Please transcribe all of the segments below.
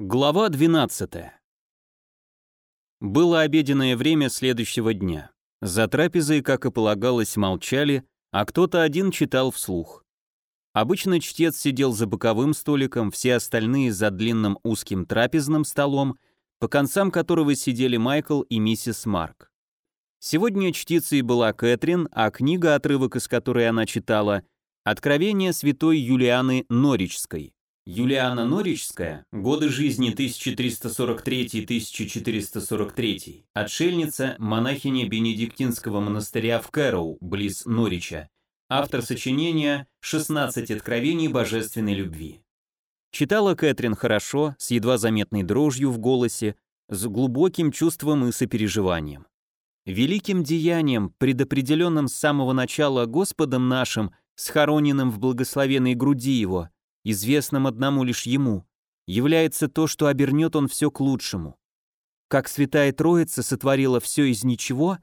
Глава 12. Было обеденное время следующего дня. За трапезой, как и полагалось, молчали, а кто-то один читал вслух. Обычно чтец сидел за боковым столиком, все остальные за длинным узким трапезным столом, по концам которого сидели Майкл и миссис Марк. Сегодня чтицей была Кэтрин, а книга, отрывок из которой она читала, «Откровение святой Юлианы Норичской». Юлиана Норичская, годы жизни 1343-1443, отшельница, монахиня Бенедиктинского монастыря в Кэроу, близ Норича, автор сочинения «16 откровений божественной любви». Читала Кэтрин хорошо, с едва заметной дрожью в голосе, с глубоким чувством и сопереживанием. Великим деянием, предопределенным с самого начала Господом нашим, схороненным в благословенной груди Его, известным одному лишь ему, является то, что обернет он все к лучшему. Как Святая Троица сотворила все из ничего,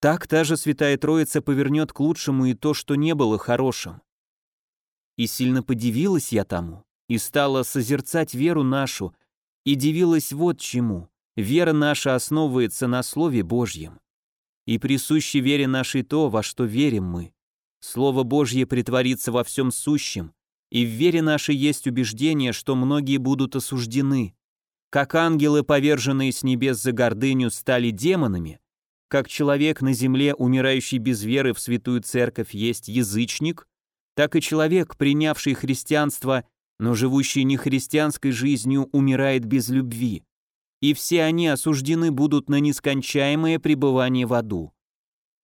так та же Святая Троица повернет к лучшему и то, что не было хорошим. И сильно подивилась я тому, и стала созерцать веру нашу, и дивилась вот чему. Вера наша основывается на Слове Божьем. И присуще вере нашей то, во что верим мы. Слово Божье притворится во всем сущем, и в вере нашей есть убеждение, что многие будут осуждены. Как ангелы, поверженные с небес за гордыню, стали демонами, как человек на земле, умирающий без веры в святую церковь, есть язычник, так и человек, принявший христианство, но живущий нехристианской жизнью, умирает без любви. И все они осуждены будут на нескончаемое пребывание в аду.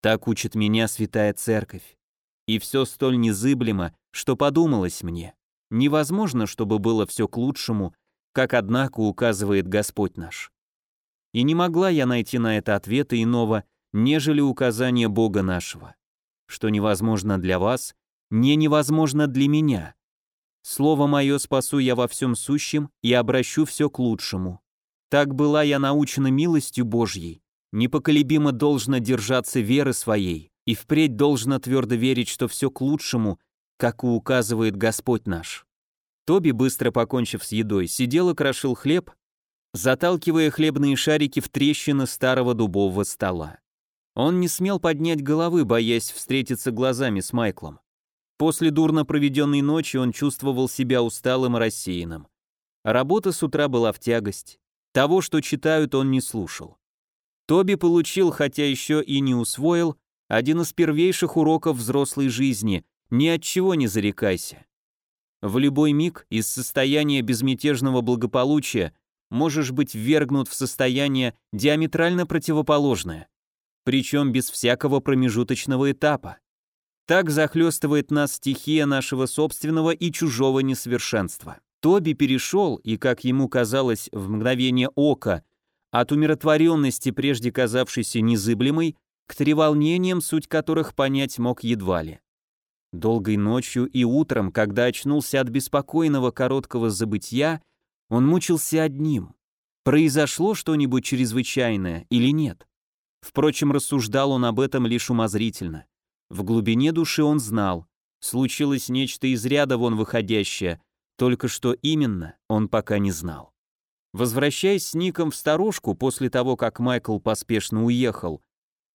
Так учит меня святая церковь. И все столь незыблемо, что подумалось мне, невозможно, чтобы было все к лучшему, как однако указывает Господь наш. И не могла я найти на это ответа иного, нежели указание Бога нашего. Что невозможно для вас, не невозможно для меня. Слово мое спасу я во всем сущем и обращу все к лучшему. Так была я научена милостью Божьей, непоколебимо должно держаться веры своей, и впредь должно твердо верить, что все к лучшему, как и указывает Господь наш. Тоби, быстро покончив с едой, сидел и крошил хлеб, заталкивая хлебные шарики в трещины старого дубового стола. Он не смел поднять головы, боясь встретиться глазами с Майклом. После дурно проведенной ночи он чувствовал себя усталым и рассеянным. Работа с утра была в тягость. Того, что читают, он не слушал. Тоби получил, хотя еще и не усвоил, один из первейших уроков взрослой жизни ни от чего не зарекайся. В любой миг из состояния безмятежного благополучия можешь быть ввергнут в состояние диаметрально противоположное, причем без всякого промежуточного этапа. Так захлестывает нас стихия нашего собственного и чужого несовершенства. Тоби перешел, и, как ему казалось, в мгновение ока, от умиротворенности, прежде казавшейся незыблемой, к треволнениям, суть которых понять мог едва ли. Долгой ночью и утром, когда очнулся от беспокойного короткого забытья, он мучился одним. Произошло что-нибудь чрезвычайное или нет? Впрочем, рассуждал он об этом лишь умозрительно. В глубине души он знал, случилось нечто из ряда вон выходящее, только что именно он пока не знал. Возвращаясь с Ником в сторожку после того, как Майкл поспешно уехал,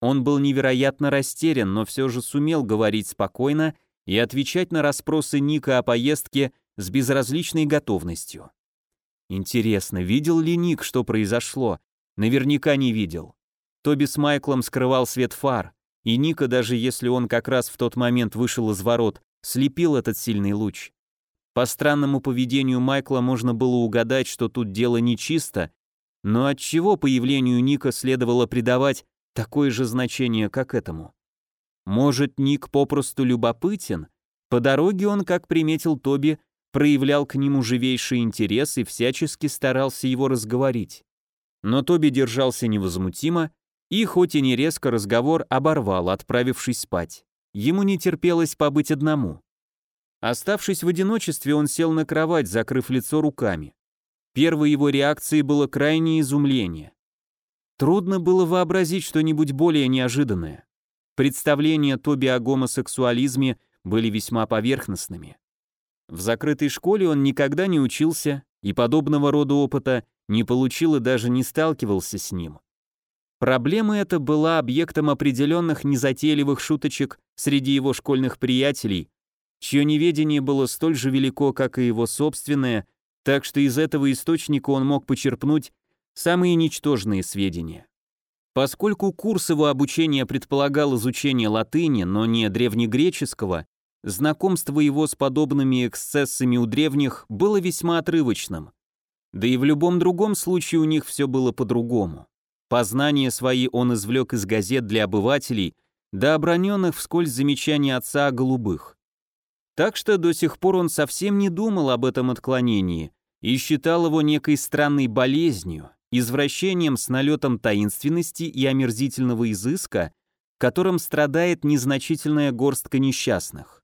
он был невероятно растерян, но все же сумел говорить спокойно и отвечать на расспросы Ника о поездке с безразличной готовностью. Интересно, видел ли Ник, что произошло? Наверняка не видел. Тоби с Майклом скрывал свет фар, и Ника, даже если он как раз в тот момент вышел из ворот, слепил этот сильный луч. По странному поведению Майкла можно было угадать, что тут дело нечисто, но от чего появлению Ника следовало придавать такое же значение, как этому? Может, Ник попросту любопытен? По дороге он, как приметил Тоби, проявлял к нему живейший интерес и всячески старался его разговорить. Но Тоби держался невозмутимо, и хоть и не резко разговор оборвал, отправившись спать. Ему не терпелось побыть одному. Оставшись в одиночестве, он сел на кровать, закрыв лицо руками. Первой его реакцией было крайнее изумление. Трудно было вообразить что-нибудь более неожиданное. Представления Тоби о гомосексуализме были весьма поверхностными. В закрытой школе он никогда не учился, и подобного рода опыта не получил и даже не сталкивался с ним. Проблема эта была объектом определенных незатейливых шуточек среди его школьных приятелей, чье неведение было столь же велико, как и его собственное, так что из этого источника он мог почерпнуть самые ничтожные сведения. Поскольку курс его обучения предполагал изучение латыни, но не древнегреческого, знакомство его с подобными эксцессами у древних было весьма отрывочным. Да и в любом другом случае у них все было по-другому. Познания свои он извлек из газет для обывателей, до оброненных вскользь замечаний отца о голубых. Так что до сих пор он совсем не думал об этом отклонении и считал его некой странной болезнью, извращением с налетом таинственности и омерзительного изыска, которым страдает незначительная горстка несчастных.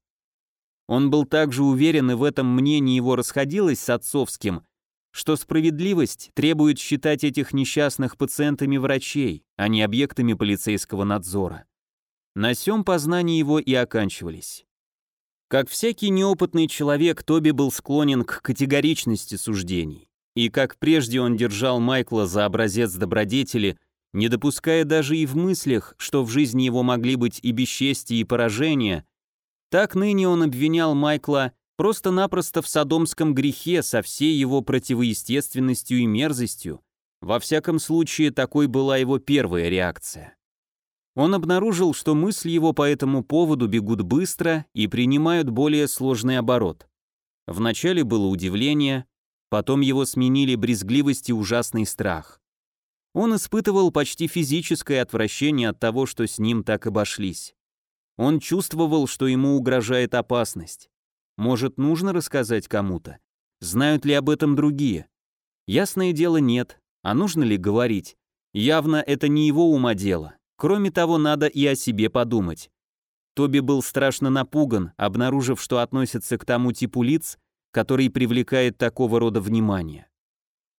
Он был также уверен, и в этом мнение его расходилось с отцовским, что справедливость требует считать этих несчастных пациентами врачей, а не объектами полицейского надзора. На сём познания его и оканчивались. Как всякий неопытный человек, Тоби был склонен к категоричности суждений. И как прежде он держал Майкла за образец добродетели, не допуская даже и в мыслях, что в жизни его могли быть и бесчестие, и поражения, так ныне он обвинял Майкла просто-напросто в садомском грехе со всей его противоестественностью и мерзостью. Во всяком случае, такой была его первая реакция. Он обнаружил, что мысли его по этому поводу бегут быстро и принимают более сложный оборот. Вначале было удивление, потом его сменили брезгливость и ужасный страх. Он испытывал почти физическое отвращение от того, что с ним так обошлись. Он чувствовал, что ему угрожает опасность. Может, нужно рассказать кому-то? Знают ли об этом другие? Ясное дело, нет. А нужно ли говорить? Явно это не его ума дело. Кроме того, надо и о себе подумать. Тоби был страшно напуган, обнаружив, что относится к тому типу лиц, который привлекает такого рода внимание.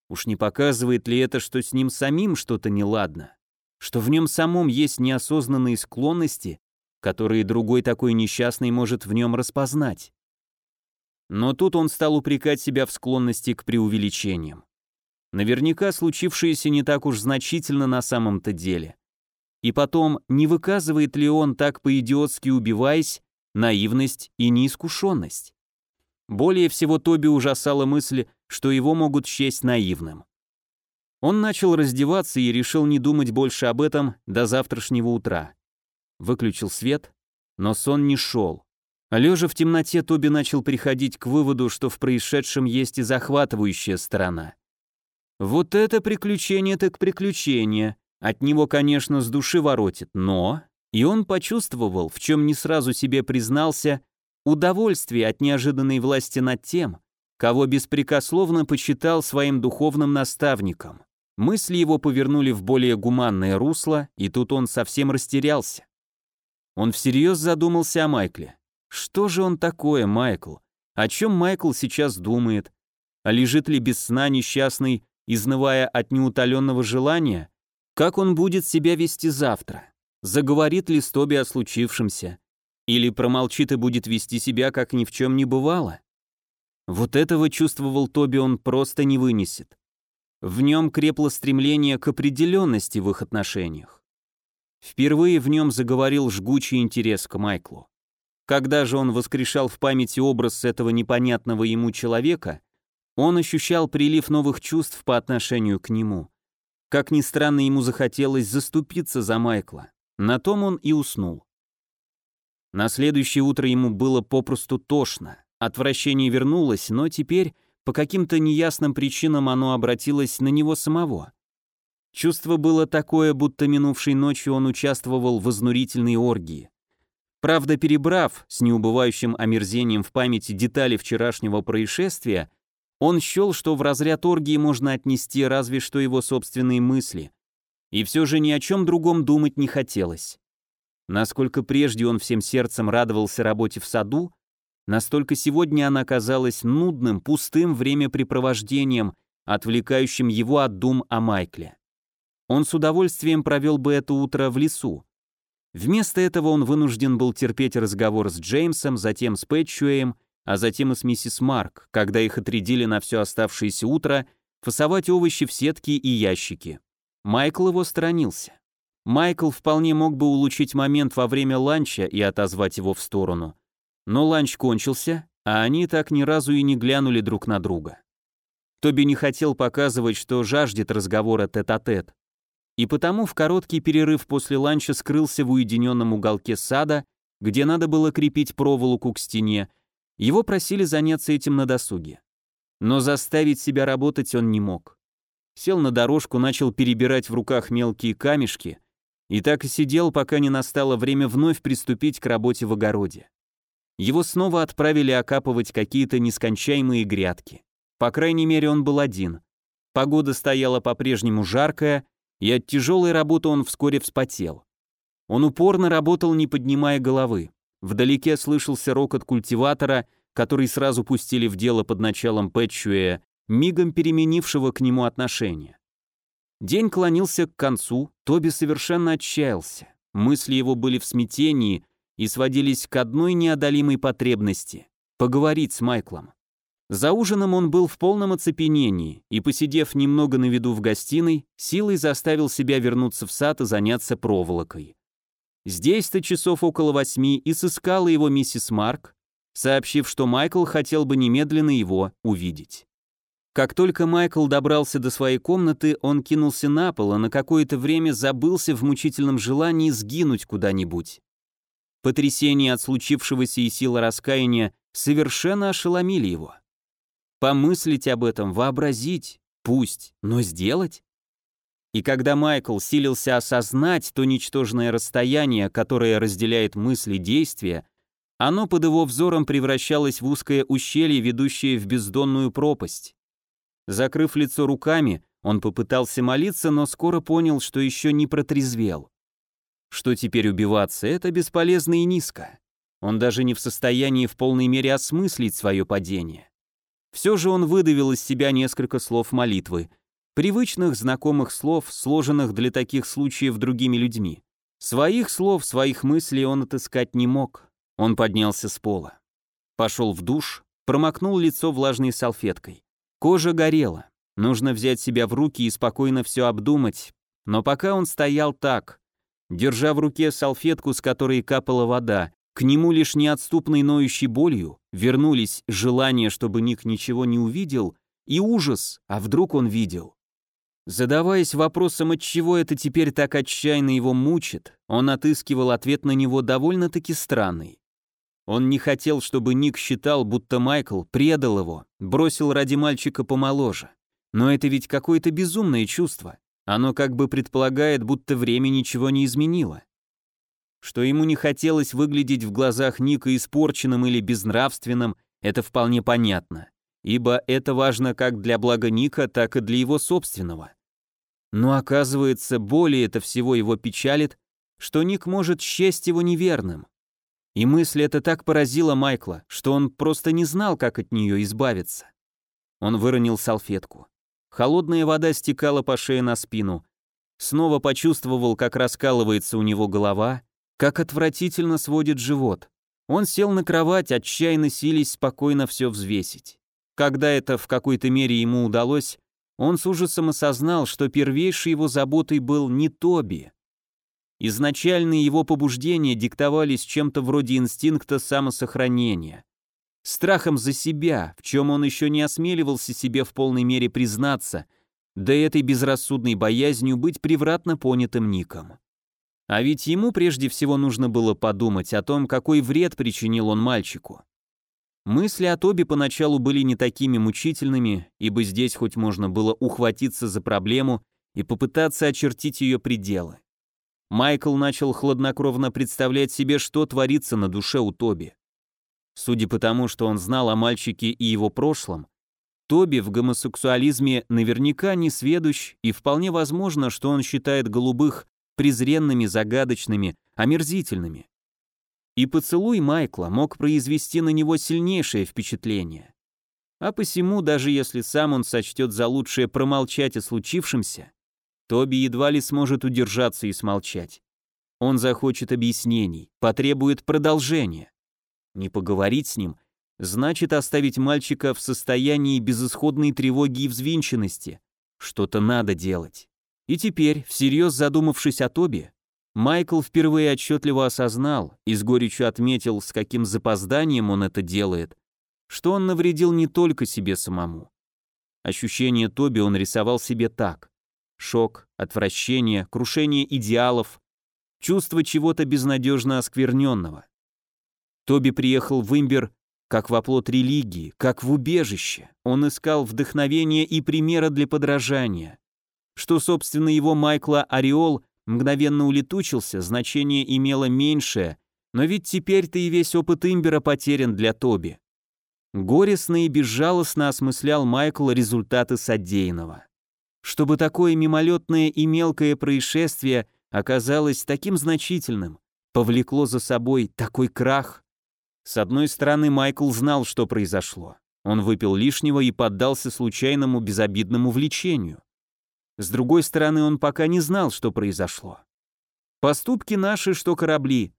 Уж не показывает ли это, что с ним самим что-то неладно? Что в нем самом есть неосознанные склонности, которые другой такой несчастный может в нем распознать? Но тут он стал упрекать себя в склонности к преувеличениям. Наверняка случившееся не так уж значительно на самом-то деле. И потом, не выказывает ли он так по-идиотски убиваясь, наивность и неискушенность? Более всего Тоби ужасала мысль, что его могут счесть наивным. Он начал раздеваться и решил не думать больше об этом до завтрашнего утра. Выключил свет, но сон не шел. Лежа в темноте, Тоби начал приходить к выводу, что в происшедшем есть и захватывающая сторона. Вот это приключение так приключение. От него, конечно, с души воротит, но... И он почувствовал, в чем не сразу себе признался, удовольствие от неожиданной власти над тем, кого беспрекословно почитал своим духовным наставником. Мысли его повернули в более гуманное русло, и тут он совсем растерялся. Он всерьез задумался о Майкле. Что же он такое, Майкл? О чем Майкл сейчас думает? А лежит ли без сна несчастный, изнывая от неутоленного желания? Как он будет себя вести завтра? Заговорит ли с Тоби о случившемся? Или промолчит и будет вести себя, как ни в чем не бывало? Вот этого чувствовал Тоби он просто не вынесет. В нем крепло стремление к определенности в их отношениях. Впервые в нем заговорил жгучий интерес к Майклу. Когда же он воскрешал в памяти образ этого непонятного ему человека, он ощущал прилив новых чувств по отношению к нему. Как ни странно, ему захотелось заступиться за Майкла. На том он и уснул. На следующее утро ему было попросту тошно. Отвращение вернулось, но теперь по каким-то неясным причинам оно обратилось на него самого. Чувство было такое, будто минувшей ночью он участвовал в изнурительной оргии. Правда, перебрав с неубывающим омерзением в памяти детали вчерашнего происшествия, он счел, что в разряд оргии можно отнести разве что его собственные мысли. И все же ни о чем другом думать не хотелось. Насколько прежде он всем сердцем радовался работе в саду, настолько сегодня она казалась нудным, пустым времяпрепровождением, отвлекающим его от дум о Майкле. Он с удовольствием провел бы это утро в лесу, Вместо этого он вынужден был терпеть разговор с Джеймсом, затем с Пэтчуэем а затем и с миссис Марк, когда их отрядили на все оставшееся утро фасовать овощи в сетки и ящики. Майкл его сторонился. Майкл вполне мог бы улучшить момент во время ланча и отозвать его в сторону. Но ланч кончился, а они так ни разу и не глянули друг на друга. Тоби не хотел показывать, что жаждет разговора тет-а-тет. -тет. И потому в короткий перерыв после ланча скрылся в уединенном уголке сада, где надо было крепить проволоку к стене. Его просили заняться этим на досуге. Но заставить себя работать он не мог. Сел на дорожку, начал перебирать в руках мелкие камешки и так и сидел, пока не настало время вновь приступить к работе в огороде. Его снова отправили окапывать какие-то нескончаемые грядки. По крайней мере, он был один. Погода стояла по-прежнему жаркая, и от тяжелой работы он вскоре вспотел. Он упорно работал, не поднимая головы. Вдалеке слышался рокот культиватора, который сразу пустили в дело под началом Пэтчуэя, мигом переменившего к нему отношение. День клонился к концу, Тоби совершенно отчаялся. Мысли его были в смятении, и сводились к одной неодолимой потребности — поговорить с Майклом. За ужином он был в полном оцепенении и, посидев немного на виду в гостиной, силой заставил себя вернуться в сад и заняться проволокой. Здесь-то часов около восьми и сыскала его миссис Марк, сообщив, что Майкл хотел бы немедленно его увидеть. Как только Майкл добрался до своей комнаты, он кинулся на пол, а на какое-то время забылся в мучительном желании сгинуть куда-нибудь. Потрясение от случившегося и сила раскаяния совершенно ошеломили его. Помыслить об этом, вообразить, пусть, но сделать? И когда Майкл силился осознать то ничтожное расстояние, которое разделяет мысли и действия, оно под его взором превращалось в узкое ущелье, ведущее в бездонную пропасть. Закрыв лицо руками, он попытался молиться, но скоро понял, что еще не протрезвел что теперь убиваться — это бесполезно и низко. Он даже не в состоянии в полной мере осмыслить свое падение. Все же он выдавил из себя несколько слов молитвы, привычных, знакомых слов, сложенных для таких случаев другими людьми. Своих слов, своих мыслей он отыскать не мог. Он поднялся с пола. Пошел в душ, промокнул лицо влажной салфеткой. Кожа горела. Нужно взять себя в руки и спокойно все обдумать. Но пока он стоял так, Держа в руке салфетку, с которой капала вода, к нему лишь неотступной ноющей болью вернулись желание, чтобы Ник ничего не увидел, и ужас, а вдруг он видел. Задаваясь вопросом, от чего это теперь так отчаянно его мучит, он отыскивал ответ на него довольно-таки странный. Он не хотел, чтобы Ник считал, будто Майкл предал его, бросил ради мальчика помоложе. Но это ведь какое-то безумное чувство. Оно как бы предполагает, будто время ничего не изменило. Что ему не хотелось выглядеть в глазах Ника испорченным или безнравственным, это вполне понятно, ибо это важно как для блага Ника, так и для его собственного. Но оказывается, более это всего его печалит, что Ник может счесть его неверным. И мысль эта так поразила Майкла, что он просто не знал, как от нее избавиться. Он выронил салфетку. Холодная вода стекала по шее на спину. Снова почувствовал, как раскалывается у него голова, как отвратительно сводит живот. Он сел на кровать, отчаянно сились спокойно все взвесить. Когда это в какой-то мере ему удалось, он с ужасом осознал, что первейшей его заботой был не Тоби. Изначальные его побуждения диктовались чем-то вроде инстинкта самосохранения страхом за себя, в чем он еще не осмеливался себе в полной мере признаться, да этой безрассудной боязнью быть превратно понятым Ником. А ведь ему прежде всего нужно было подумать о том, какой вред причинил он мальчику. Мысли о Тоби поначалу были не такими мучительными, ибо здесь хоть можно было ухватиться за проблему и попытаться очертить ее пределы. Майкл начал хладнокровно представлять себе, что творится на душе у Тоби. Судя по тому, что он знал о мальчике и его прошлом, Тоби в гомосексуализме наверняка не сведущ, и вполне возможно, что он считает голубых презренными, загадочными, омерзительными. И поцелуй Майкла мог произвести на него сильнейшее впечатление. А посему, даже если сам он сочтет за лучшее промолчать о случившемся, Тоби едва ли сможет удержаться и смолчать. Он захочет объяснений, потребует продолжения. Не поговорить с ним, значит оставить мальчика в состоянии безысходной тревоги и взвинченности. Что-то надо делать. И теперь, всерьез задумавшись о Тоби, Майкл впервые отчетливо осознал и с горечью отметил, с каким запозданием он это делает, что он навредил не только себе самому. Ощущение Тоби он рисовал себе так. Шок, отвращение, крушение идеалов, чувство чего-то безнадежно оскверненного. Тоби приехал в Имбер как в оплот религии, как в убежище. Он искал вдохновения и примера для подражания. Что, собственно, его Майкла Ореол мгновенно улетучился, значение имело меньшее, но ведь теперь-то и весь опыт Имбера потерян для Тоби. Горестно и безжалостно осмыслял Майкл результаты содеянного. Чтобы такое мимолетное и мелкое происшествие оказалось таким значительным, повлекло за собой такой крах, с одной стороны, Майкл знал, что произошло. Он выпил лишнего и поддался случайному безобидному влечению. С другой стороны, он пока не знал, что произошло. Поступки наши, что корабли.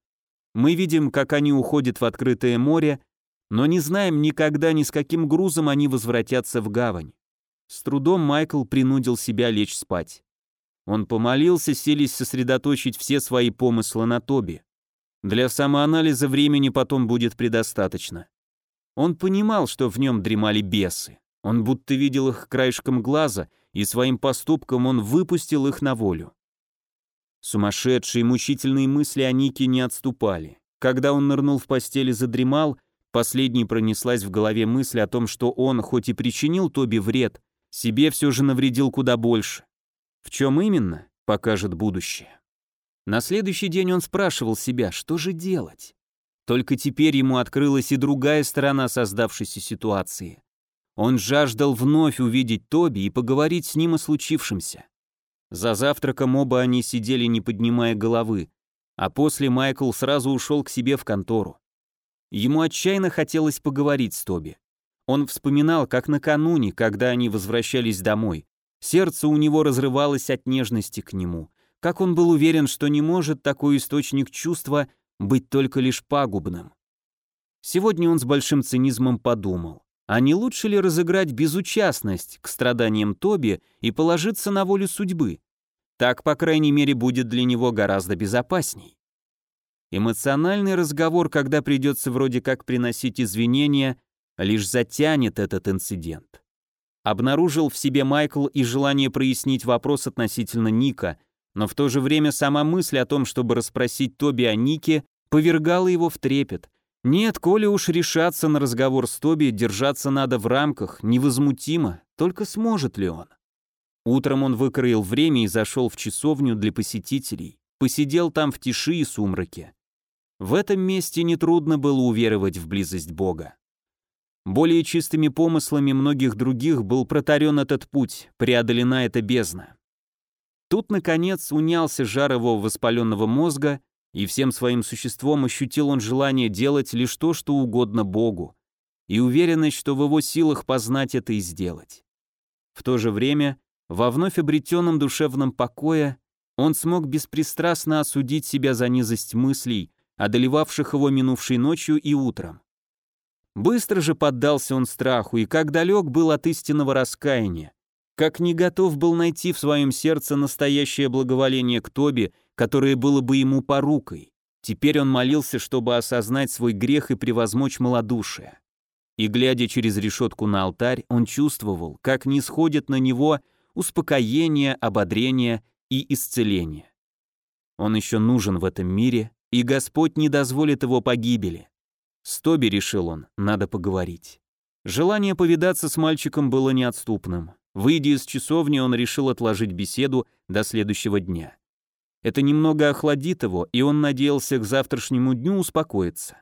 Мы видим, как они уходят в открытое море, но не знаем никогда ни с каким грузом они возвратятся в гавань. С трудом Майкл принудил себя лечь спать. Он помолился, селись сосредоточить все свои помыслы на Тоби. Для самоанализа времени потом будет предостаточно. Он понимал, что в нем дремали бесы. Он будто видел их краешком глаза, и своим поступком он выпустил их на волю. Сумасшедшие мучительные мысли о Нике не отступали. Когда он нырнул в постель и задремал, последней пронеслась в голове мысль о том, что он, хоть и причинил Тоби вред, себе все же навредил куда больше. В чем именно, покажет будущее. На следующий день он спрашивал себя, что же делать. Только теперь ему открылась и другая сторона создавшейся ситуации. Он жаждал вновь увидеть Тоби и поговорить с ним о случившемся. За завтраком оба они сидели, не поднимая головы, а после Майкл сразу ушел к себе в контору. Ему отчаянно хотелось поговорить с Тоби. Он вспоминал, как накануне, когда они возвращались домой, сердце у него разрывалось от нежности к нему, как он был уверен, что не может такой источник чувства быть только лишь пагубным. Сегодня он с большим цинизмом подумал, а не лучше ли разыграть безучастность к страданиям Тоби и положиться на волю судьбы? Так, по крайней мере, будет для него гораздо безопасней. Эмоциональный разговор, когда придется вроде как приносить извинения, лишь затянет этот инцидент. Обнаружил в себе Майкл и желание прояснить вопрос относительно Ника – но в то же время сама мысль о том, чтобы расспросить Тоби о Нике, повергала его в трепет. Нет, коли уж решаться на разговор с Тоби, держаться надо в рамках, невозмутимо, только сможет ли он? Утром он выкроил время и зашел в часовню для посетителей, посидел там в тиши и сумраке. В этом месте нетрудно было уверовать в близость Бога. Более чистыми помыслами многих других был протарен этот путь, преодолена эта бездна. Тут, наконец, унялся жар его воспаленного мозга, и всем своим существом ощутил он желание делать лишь то, что угодно Богу, и уверенность, что в его силах познать это и сделать. В то же время, во вновь обретенном душевном покое, он смог беспристрастно осудить себя за низость мыслей, одолевавших его минувшей ночью и утром. Быстро же поддался он страху, и как далек был от истинного раскаяния, как не готов был найти в своем сердце настоящее благоволение к Тоби, которое было бы ему порукой. Теперь он молился, чтобы осознать свой грех и превозмочь малодушие. И глядя через решетку на алтарь, он чувствовал, как не сходит на него успокоение, ободрение и исцеление. Он еще нужен в этом мире, и Господь не дозволит его погибели. С Тоби, решил он, надо поговорить. Желание повидаться с мальчиком было неотступным. Выйдя из часовни, он решил отложить беседу до следующего дня. Это немного охладит его, и он надеялся к завтрашнему дню успокоиться.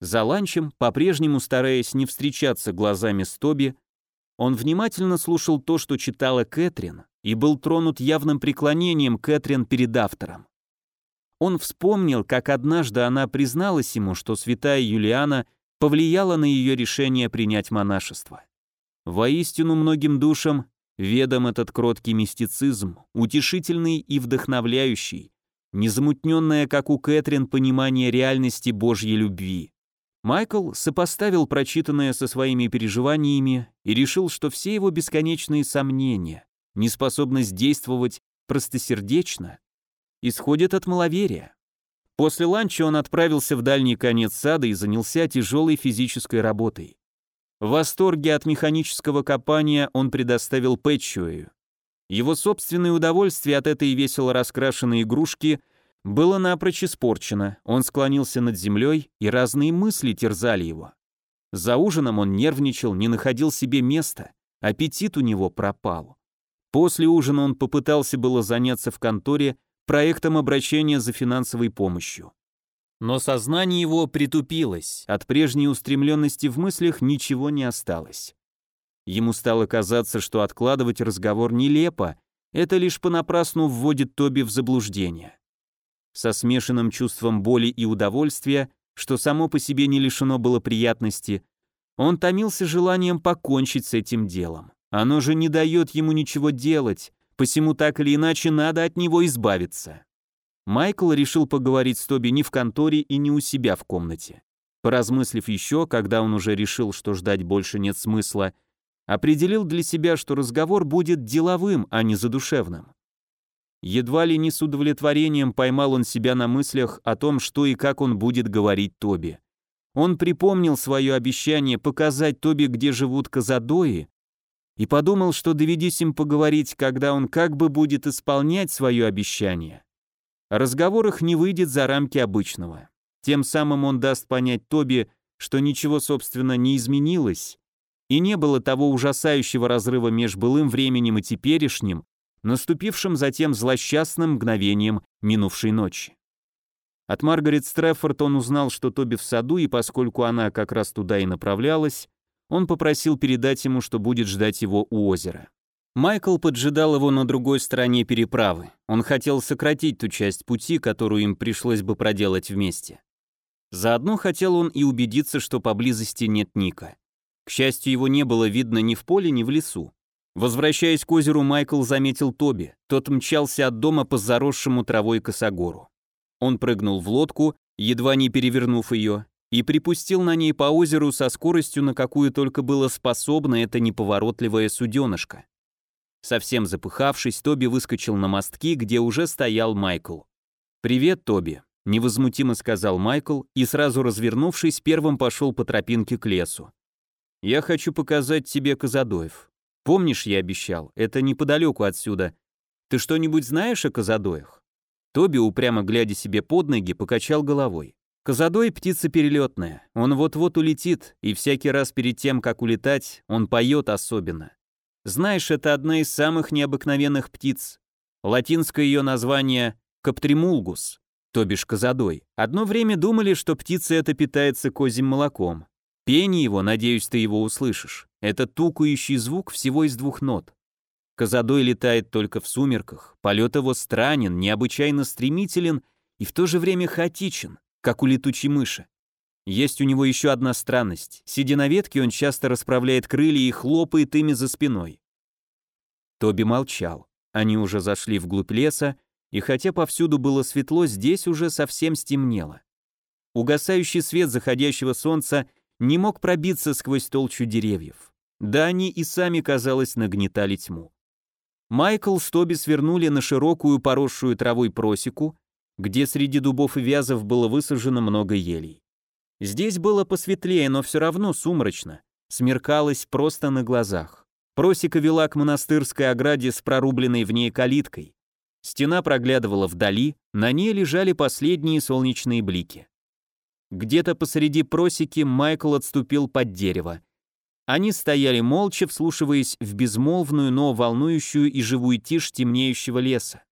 За ланчем, по-прежнему стараясь не встречаться глазами с Тоби, он внимательно слушал то, что читала Кэтрин, и был тронут явным преклонением Кэтрин перед автором. Он вспомнил, как однажды она призналась ему, что святая Юлиана повлияла на ее решение принять монашество. Воистину многим душам ведом этот кроткий мистицизм, утешительный и вдохновляющий, незамутненное, как у Кэтрин, понимание реальности Божьей любви. Майкл сопоставил прочитанное со своими переживаниями и решил, что все его бесконечные сомнения, неспособность действовать простосердечно, исходят от маловерия. После ланча он отправился в дальний конец сада и занялся тяжелой физической работой. В восторге от механического копания он предоставил Пэтчуэю. Его собственное удовольствие от этой весело раскрашенной игрушки было напрочь испорчено, он склонился над землей, и разные мысли терзали его. За ужином он нервничал, не находил себе места, аппетит у него пропал. После ужина он попытался было заняться в конторе проектом обращения за финансовой помощью. Но сознание его притупилось, от прежней устремленности в мыслях ничего не осталось. Ему стало казаться, что откладывать разговор нелепо, это лишь понапрасну вводит Тоби в заблуждение со смешанным чувством боли и удовольствия, что само по себе не лишено было приятности, он томился желанием покончить с этим делом. Оно же не дает ему ничего делать, посему так или иначе надо от него избавиться. Майкл решил поговорить с Тоби не в конторе и не у себя в комнате. Поразмыслив еще, когда он уже решил, что ждать больше нет смысла, определил для себя, что разговор будет деловым, а не задушевным. Едва ли не с удовлетворением поймал он себя на мыслях о том, что и как он будет говорить Тоби. Он припомнил свое обещание показать Тоби, где живут казадои, и подумал, что доведись им поговорить, когда он как бы будет исполнять свое обещание. Разговор их не выйдет за рамки обычного. Тем самым он даст понять Тоби, что ничего, собственно, не изменилось, и не было того ужасающего разрыва между былым временем и теперешним, наступившим затем злосчастным мгновением минувшей ночи. От Маргарет Стрефорд он узнал, что Тоби в саду, и поскольку она как раз туда и направлялась, он попросил передать ему, что будет ждать его у озера. Майкл поджидал его на другой стороне переправы. Он хотел сократить ту часть пути, которую им пришлось бы проделать вместе. Заодно хотел он и убедиться, что поблизости нет Ника. К счастью, его не было видно ни в поле, ни в лесу. Возвращаясь к озеру, Майкл заметил Тоби. Тот мчался от дома по заросшему травой косогору. Он прыгнул в лодку, едва не перевернув ее, и припустил на ней по озеру со скоростью, на какую только было способно это неповоротливое суденышко. Совсем запыхавшись, Тоби выскочил на мостки, где уже стоял Майкл. «Привет, Тоби», — невозмутимо сказал Майкл и, сразу развернувшись, первым пошел по тропинке к лесу. «Я хочу показать тебе Казадоев. Помнишь, я обещал, это неподалеку отсюда. Ты что-нибудь знаешь о казадоях?» Тоби, упрямо глядя себе под ноги, покачал головой. Казадой — птица перелетная, он вот-вот улетит, и всякий раз перед тем, как улетать, он поет особенно. Знаешь, это одна из самых необыкновенных птиц. Латинское ее название — Каптримулгус, то бишь казадой. Одно время думали, что птица эта питается козьим молоком. Пение его, надеюсь, ты его услышишь. Это тукающий звук всего из двух нот. Казадой летает только в сумерках, полет его странен, необычайно стремителен и в то же время хаотичен, как у летучей мыши. Есть у него еще одна странность. Сидя на ветке, он часто расправляет крылья и хлопает ими за спиной. Тоби молчал. Они уже зашли вглубь леса, и хотя повсюду было светло, здесь уже совсем стемнело. Угасающий свет заходящего солнца не мог пробиться сквозь толщу деревьев. Да они и сами, казалось, нагнетали тьму. Майкл с Тоби свернули на широкую поросшую травой просеку, где среди дубов и вязов было высажено много елей. Здесь было посветлее, но все равно сумрачно, смеркалось просто на глазах. Просека вела к монастырской ограде с прорубленной в ней калиткой. Стена проглядывала вдали, на ней лежали последние солнечные блики. Где-то посреди просеки Майкл отступил под дерево. Они стояли молча, вслушиваясь в безмолвную, но волнующую и живую тишь темнеющего леса.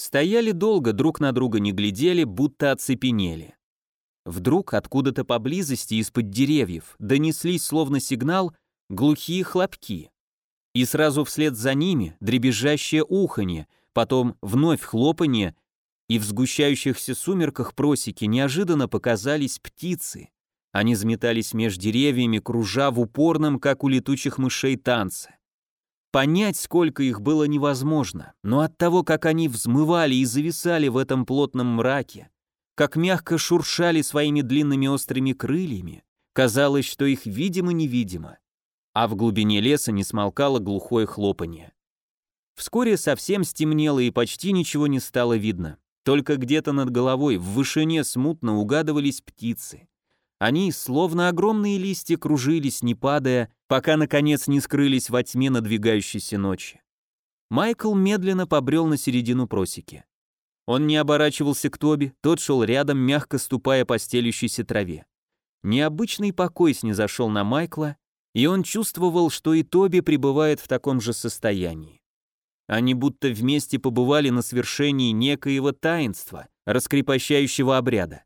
Стояли долго, друг на друга не глядели, будто оцепенели. Вдруг откуда-то поблизости из-под деревьев донеслись, словно сигнал, глухие хлопки. И сразу вслед за ними дребезжащее уханье, потом вновь хлопанье, и в сгущающихся сумерках просеки неожиданно показались птицы. Они заметались меж деревьями, кружа в упорном, как у летучих мышей, танце. Понять, сколько их было невозможно, но от того, как они взмывали и зависали в этом плотном мраке, как мягко шуршали своими длинными острыми крыльями. Казалось, что их видимо-невидимо. А в глубине леса не смолкало глухое хлопанье. Вскоре совсем стемнело и почти ничего не стало видно. Только где-то над головой, в вышине смутно угадывались птицы. Они, словно огромные листья, кружились, не падая, пока, наконец, не скрылись во тьме надвигающейся ночи. Майкл медленно побрел на середину просеки. Он не оборачивался к Тоби, тот шел рядом, мягко ступая по стелющейся траве. Необычный покой снизошел на Майкла, и он чувствовал, что и Тоби пребывает в таком же состоянии. Они будто вместе побывали на свершении некоего таинства, раскрепощающего обряда.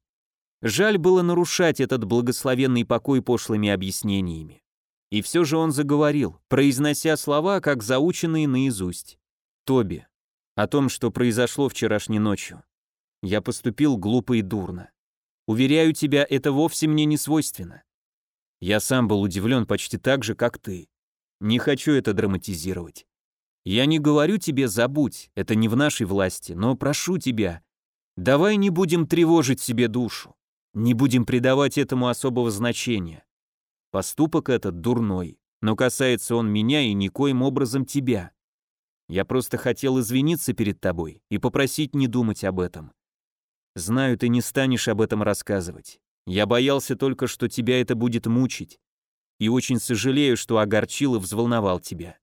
Жаль было нарушать этот благословенный покой пошлыми объяснениями. И все же он заговорил, произнося слова, как заученные наизусть. «Тоби, о том, что произошло вчерашней ночью. Я поступил глупо и дурно. Уверяю тебя, это вовсе мне не свойственно. Я сам был удивлен почти так же, как ты. Не хочу это драматизировать. Я не говорю тебе забудь, это не в нашей власти, но прошу тебя, давай не будем тревожить себе душу. Не будем придавать этому особого значения. Поступок этот дурной, но касается он меня и никоим образом тебя. Я просто хотел извиниться перед тобой и попросить не думать об этом. Знаю, ты не станешь об этом рассказывать. Я боялся только, что тебя это будет мучить. И очень сожалею, что огорчил и взволновал тебя.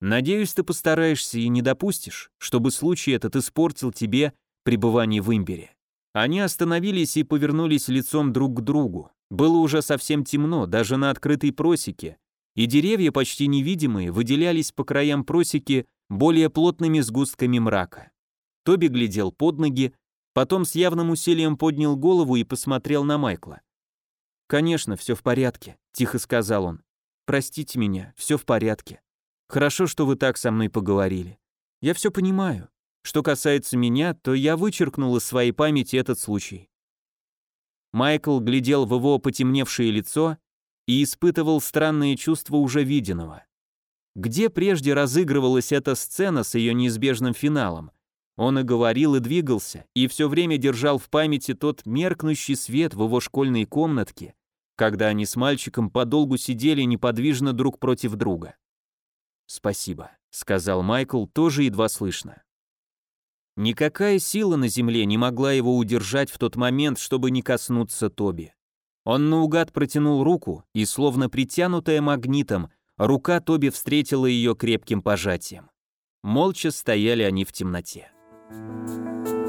Надеюсь, ты постараешься и не допустишь, чтобы случай этот испортил тебе пребывание в имбире. Они остановились и повернулись лицом друг к другу. Было уже совсем темно, даже на открытой просеке, и деревья, почти невидимые, выделялись по краям просеки более плотными сгустками мрака. Тоби глядел под ноги, потом с явным усилием поднял голову и посмотрел на Майкла. «Конечно, все в порядке», — тихо сказал он. «Простите меня, все в порядке. Хорошо, что вы так со мной поговорили. Я все понимаю. Что касается меня, то я вычеркнул из своей памяти этот случай. Майкл глядел в его потемневшее лицо и испытывал странные чувства уже виденного. Где прежде разыгрывалась эта сцена с ее неизбежным финалом? Он и говорил, и двигался, и все время держал в памяти тот меркнущий свет в его школьной комнатке, когда они с мальчиком подолгу сидели неподвижно друг против друга. «Спасибо», — сказал Майкл, тоже едва слышно. Никакая сила на земле не могла его удержать в тот момент, чтобы не коснуться Тоби. Он наугад протянул руку, и, словно притянутая магнитом, рука Тоби встретила ее крепким пожатием. Молча стояли они в темноте. Thank you.